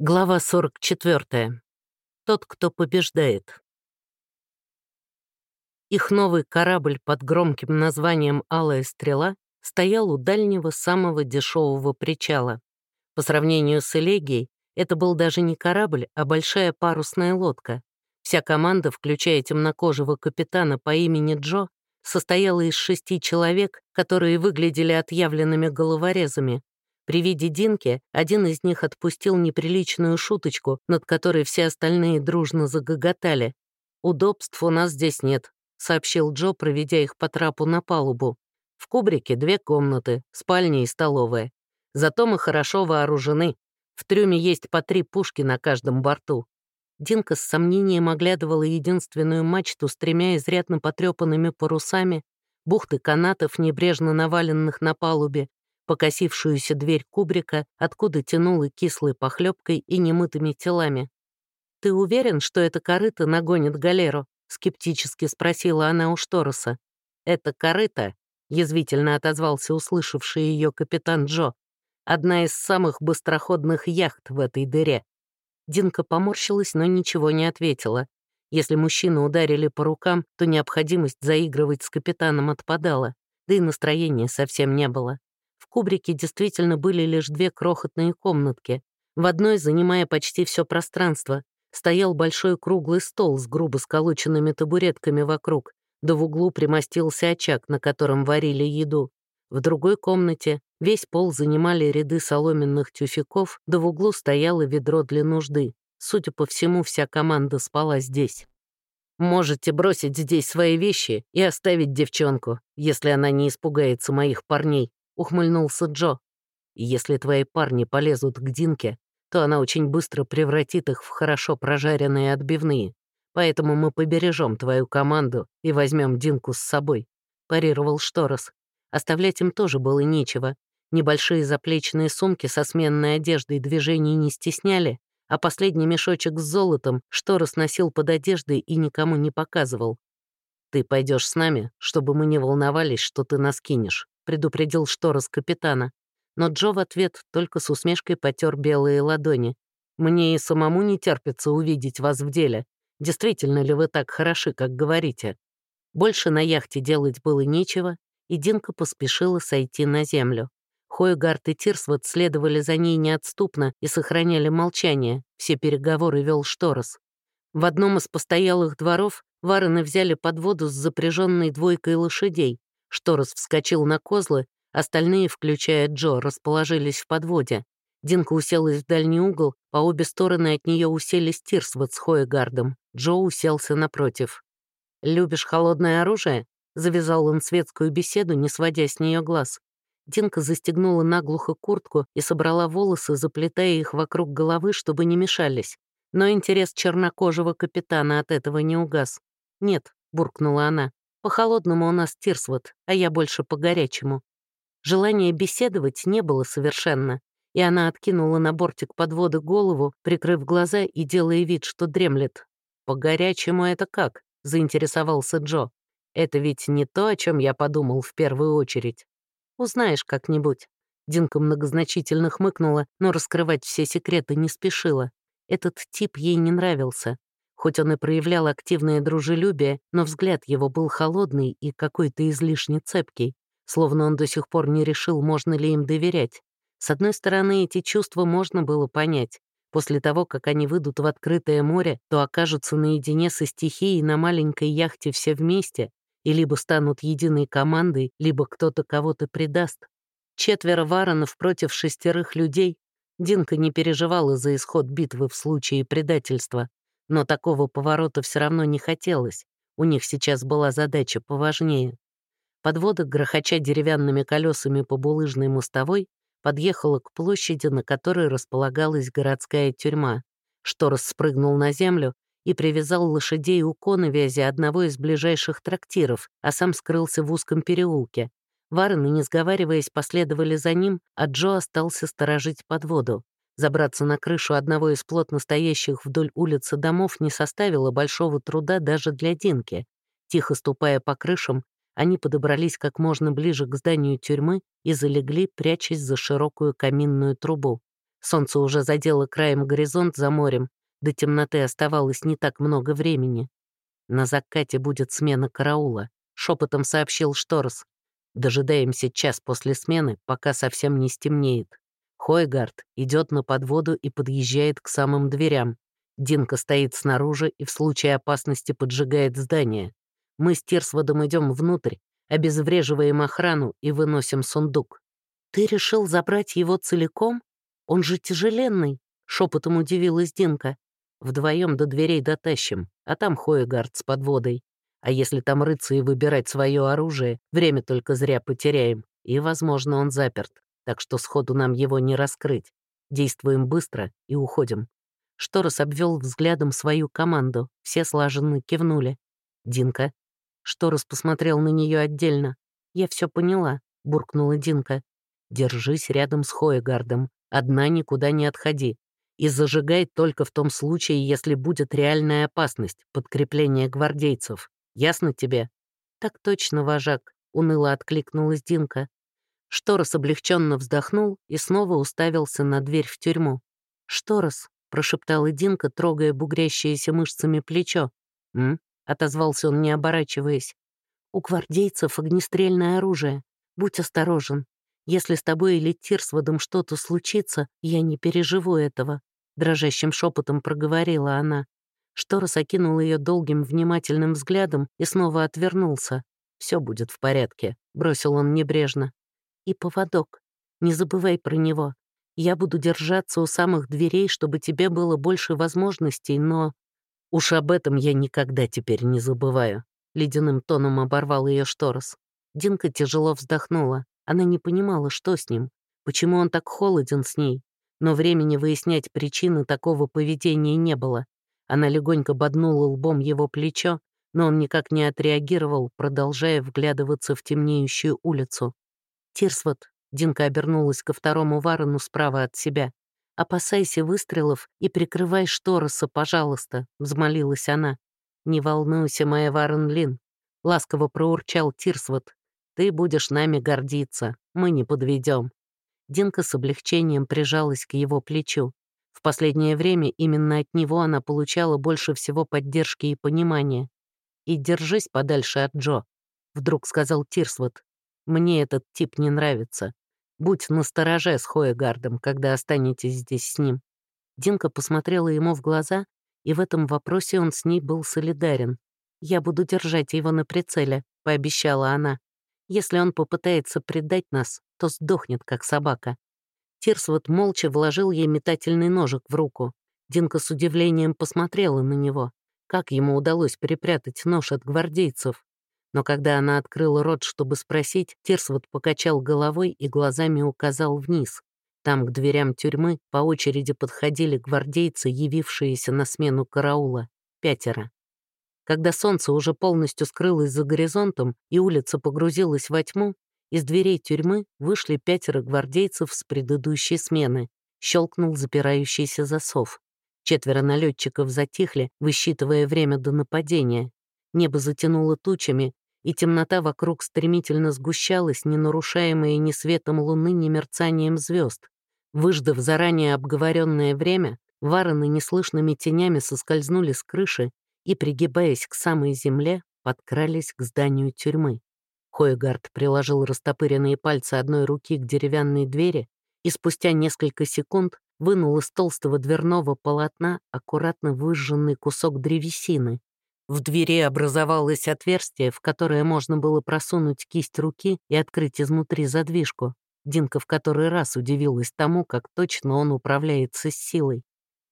Глава 44. Тот, кто побеждает. Их новый корабль под громким названием «Алая стрела» стоял у дальнего самого дешевого причала. По сравнению с Элегией, это был даже не корабль, а большая парусная лодка. Вся команда, включая темнокожего капитана по имени Джо, состояла из шести человек, которые выглядели отъявленными головорезами, при виде Динки один из них отпустил неприличную шуточку, над которой все остальные дружно загоготали. «Удобств у нас здесь нет», — сообщил Джо, проведя их по трапу на палубу. «В кубрике две комнаты, спальня и столовая. Зато мы хорошо вооружены. В трюме есть по три пушки на каждом борту». Динка с сомнением оглядывала единственную мачту с тремя изрядно потрепанными парусами, бухты канатов, небрежно наваленных на палубе, покосившуюся дверь кубрика, откуда тянуло кислой похлебкой и немытыми телами. «Ты уверен, что это корыто нагонит галеру?» — скептически спросила она у Штороса. «Это корыто», — язвительно отозвался услышавший ее капитан Джо, «одна из самых быстроходных яхт в этой дыре». Динка поморщилась, но ничего не ответила. Если мужчину ударили по рукам, то необходимость заигрывать с капитаном отпадала, да и настроения совсем не было кубрике действительно были лишь две крохотные комнатки. В одной, занимая почти все пространство, стоял большой круглый стол с грубо сколоченными табуретками вокруг, да в углу примостился очаг, на котором варили еду. В другой комнате весь пол занимали ряды соломенных тюфяков, да в углу стояло ведро для нужды. Судя по всему, вся команда спала здесь. «Можете бросить здесь свои вещи и оставить девчонку, если она не испугается моих парней», — ухмыльнулся Джо. «Если твои парни полезут к Динке, то она очень быстро превратит их в хорошо прожаренные отбивные. Поэтому мы побережем твою команду и возьмем Динку с собой», — парировал Шторос. Оставлять им тоже было нечего. Небольшие заплечные сумки со сменной одеждой движений не стесняли, а последний мешочек с золотом Шторос носил под одеждой и никому не показывал. «Ты пойдешь с нами, чтобы мы не волновались, что ты нас кинешь», предупредил Шторос капитана. Но Джо в ответ только с усмешкой потер белые ладони. «Мне и самому не терпится увидеть вас в деле. Действительно ли вы так хороши, как говорите?» Больше на яхте делать было нечего, и Динка поспешила сойти на землю. Хойгард и Тирсвот следовали за ней неотступно и сохраняли молчание, все переговоры вел Шторос. В одном из постоялых дворов варены взяли под воду с запряженной двойкой лошадей, Шторос вскочил на козлы, остальные, включая Джо, расположились в подводе. Динка уселась в дальний угол, по обе стороны от нее уселись Тирсвот с Хоегардом. Джо уселся напротив. «Любишь холодное оружие?» — завязал он светскую беседу, не сводя с нее глаз. Динка застегнула наглухо куртку и собрала волосы, заплетая их вокруг головы, чтобы не мешались. Но интерес чернокожего капитана от этого не угас. «Нет», — буркнула она, по-холодному у нас Тирсвот, а я больше по-горячему. Желания беседовать не было совершенно, и она откинула на бортик подвода голову, прикрыв глаза и делая вид, что дремлет. «По-горячему это как?» — заинтересовался Джо. «Это ведь не то, о чем я подумал в первую очередь. Узнаешь как-нибудь». Динка многозначительно хмыкнула, но раскрывать все секреты не спешила. Этот тип ей не нравился. Хоть он и проявлял активное дружелюбие, но взгляд его был холодный и какой-то излишне цепкий, словно он до сих пор не решил, можно ли им доверять. С одной стороны, эти чувства можно было понять. После того, как они выйдут в открытое море, то окажутся наедине со стихией на маленькой яхте все вместе, и либо станут единой командой, либо кто-то кого-то предаст. Четверо варонов против шестерых людей. Динка не переживала за исход битвы в случае предательства. Но такого поворота все равно не хотелось. У них сейчас была задача поважнее. Подвода, грохоча деревянными колесами по булыжной мостовой, подъехала к площади, на которой располагалась городская тюрьма. Шторос спрыгнул на землю и привязал лошадей у коновязи одного из ближайших трактиров, а сам скрылся в узком переулке. Варены, не сговариваясь, последовали за ним, а Джо остался сторожить подводу. Забраться на крышу одного из плотно стоящих вдоль улицы домов не составило большого труда даже для Динки. Тихо ступая по крышам, они подобрались как можно ближе к зданию тюрьмы и залегли, прячась за широкую каминную трубу. Солнце уже задело краем горизонт за морем, до темноты оставалось не так много времени. «На закате будет смена караула», — шепотом сообщил Шторос. «Дожидаемся час после смены, пока совсем не стемнеет. Хойгард идет на подводу и подъезжает к самым дверям. Динка стоит снаружи и в случае опасности поджигает здание. Мы с Тирсводом идем внутрь, обезвреживаем охрану и выносим сундук. «Ты решил забрать его целиком? Он же тяжеленный», — шепотом удивилась Динка. «Вдвоем до дверей дотащим, а там Хоегард с подводой. А если там рыться и выбирать свое оружие, время только зря потеряем, и, возможно, он заперт, так что сходу нам его не раскрыть. Действуем быстро и уходим». Шторос обвел взглядом свою команду, все слаженно кивнули. «Динка, Шторос посмотрел на нее отдельно. «Я все поняла», — буркнула Динка. «Держись рядом с Хоегардом. Одна никуда не отходи. И зажигай только в том случае, если будет реальная опасность, подкрепление гвардейцев. Ясно тебе?» «Так точно, вожак», — уныло откликнулась Динка. Шторос облегченно вздохнул и снова уставился на дверь в тюрьму. «Шторос», — прошептала Динка, трогая бугрящееся мышцами плечо. «М? — отозвался он, не оборачиваясь. «У гвардейцев огнестрельное оружие. Будь осторожен. Если с тобой или Тирсводом что-то случится, я не переживу этого», — дрожащим шепотом проговорила она. Шторос окинул ее долгим внимательным взглядом и снова отвернулся. «Все будет в порядке», — бросил он небрежно. «И поводок. Не забывай про него. Я буду держаться у самых дверей, чтобы тебе было больше возможностей, но...» Уж об этом я никогда теперь не забываю. Ледяным тоном оборвал ее шторос. Динка тяжело вздохнула. Она не понимала, что с ним, почему он так холоден с ней. Но времени выяснять причины такого поведения не было. Она легонько боднула лбом его плечо, но он никак не отреагировал, продолжая вглядываться в темнеющую улицу. «Тирсвот», — Динка обернулась ко второму варену справа от себя. «Опасайся выстрелов и прикрывай Штороса, пожалуйста», — взмолилась она. «Не волнуйся, моя Варен Лин», — ласково проурчал Тирсвот. «Ты будешь нами гордиться, мы не подведем». Динка с облегчением прижалась к его плечу. В последнее время именно от него она получала больше всего поддержки и понимания. «И держись подальше от Джо», — вдруг сказал Тирсвот. «Мне этот тип не нравится. Будь настороже с Хоегардом, когда останетесь здесь с ним». Динка посмотрела ему в глаза, и в этом вопросе он с ней был солидарен. «Я буду держать его на прицеле», — пообещала она. «Если он попытается предать нас, то сдохнет, как собака». Тирсвот молча вложил ей метательный ножик в руку. Динка с удивлением посмотрела на него. Как ему удалось перепрятать нож от гвардейцев? Но когда она открыла рот, чтобы спросить, Тирсвот покачал головой и глазами указал вниз. Там к дверям тюрьмы по очереди подходили гвардейцы, явившиеся на смену караула. Пятеро. Когда солнце уже полностью скрылось за горизонтом и улица погрузилась во тьму, из дверей тюрьмы вышли пятеро гвардейцев с предыдущей смены. Щелкнул запирающийся засов. Четверо налетчиков затихли, высчитывая время до нападения. Небо затянуло тучами, и темнота вокруг стремительно сгущалась, не нарушаемая ни светом луны, ни мерцанием звезд. Выждав заранее обговоренное время, вороны неслышными тенями соскользнули с крыши и, пригибаясь к самой земле, подкрались к зданию тюрьмы. Хойгард приложил растопыренные пальцы одной руки к деревянной двери и спустя несколько секунд вынул из толстого дверного полотна аккуратно выжженный кусок древесины, в двери образовалось отверстие, в которое можно было просунуть кисть руки и открыть изнутри задвижку. Динка в который раз удивилась тому, как точно он управляется с силой.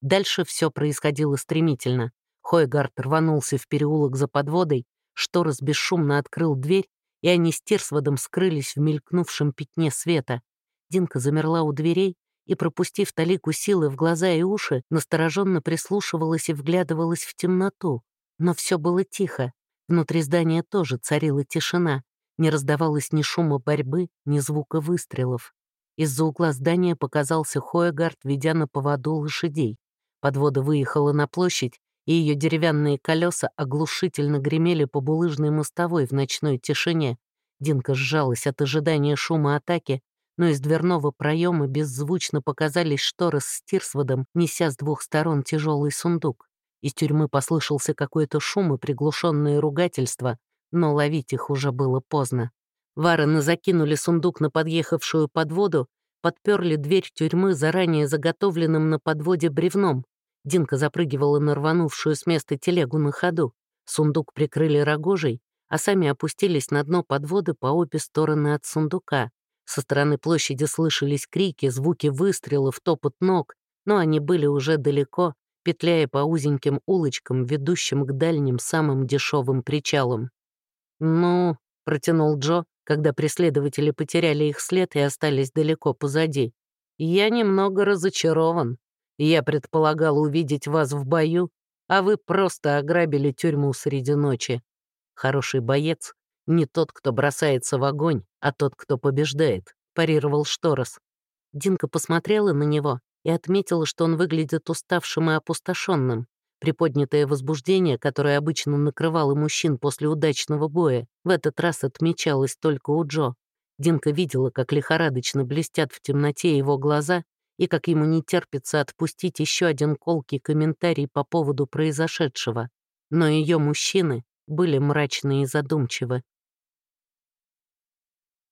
Дальше все происходило стремительно. Хойгард рванулся в переулок за подводой, Шторос бесшумно открыл дверь, и они с Терсводом скрылись в мелькнувшем пятне света. Динка замерла у дверей и, пропустив талику силы в глаза и уши, настороженно прислушивалась и вглядывалась в темноту. Но все было тихо. Внутри здания тоже царила тишина. Не раздавалось ни шума борьбы, ни звука выстрелов. Из-за угла здания показался Хоегард, ведя на поводу лошадей. Подвода выехала на площадь, и ее деревянные колеса оглушительно гремели по булыжной мостовой в ночной тишине. Динка сжалась от ожидания шума атаки, но из дверного проема беззвучно показались шторы с Стирсводом, неся с двух сторон тяжелый сундук. Из тюрьмы послышался какой-то шум и приглушенные ругательства, но ловить их уже было поздно. Варены закинули сундук на подъехавшую подводу, подперли дверь тюрьмы заранее заготовленным на подводе бревном. Динка запрыгивала на рванувшую с места телегу на ходу. Сундук прикрыли рогожей, а сами опустились на дно подводы по обе стороны от сундука. Со стороны площади слышались крики, звуки выстрелов, топот ног, но они были уже далеко, петляя по узеньким улочкам, ведущим к дальним самым дешевым причалам. «Ну», — протянул Джо, когда преследователи потеряли их след и остались далеко позади. «Я немного разочарован. Я предполагал увидеть вас в бою, а вы просто ограбили тюрьму среди ночи. Хороший боец — не тот, кто бросается в огонь, а тот, кто побеждает», — парировал Шторос. Динка посмотрела на него и отметила, что он выглядит уставшим и опустошенным. Приподнятое возбуждение, которое обычно накрывало мужчин после удачного боя, в этот раз отмечалось только у Джо. Динка видела, как лихорадочно блестят в темноте его глаза и как ему не терпится отпустить еще один колкий комментарий по поводу произошедшего. Но ее мужчины были мрачны и задумчивы.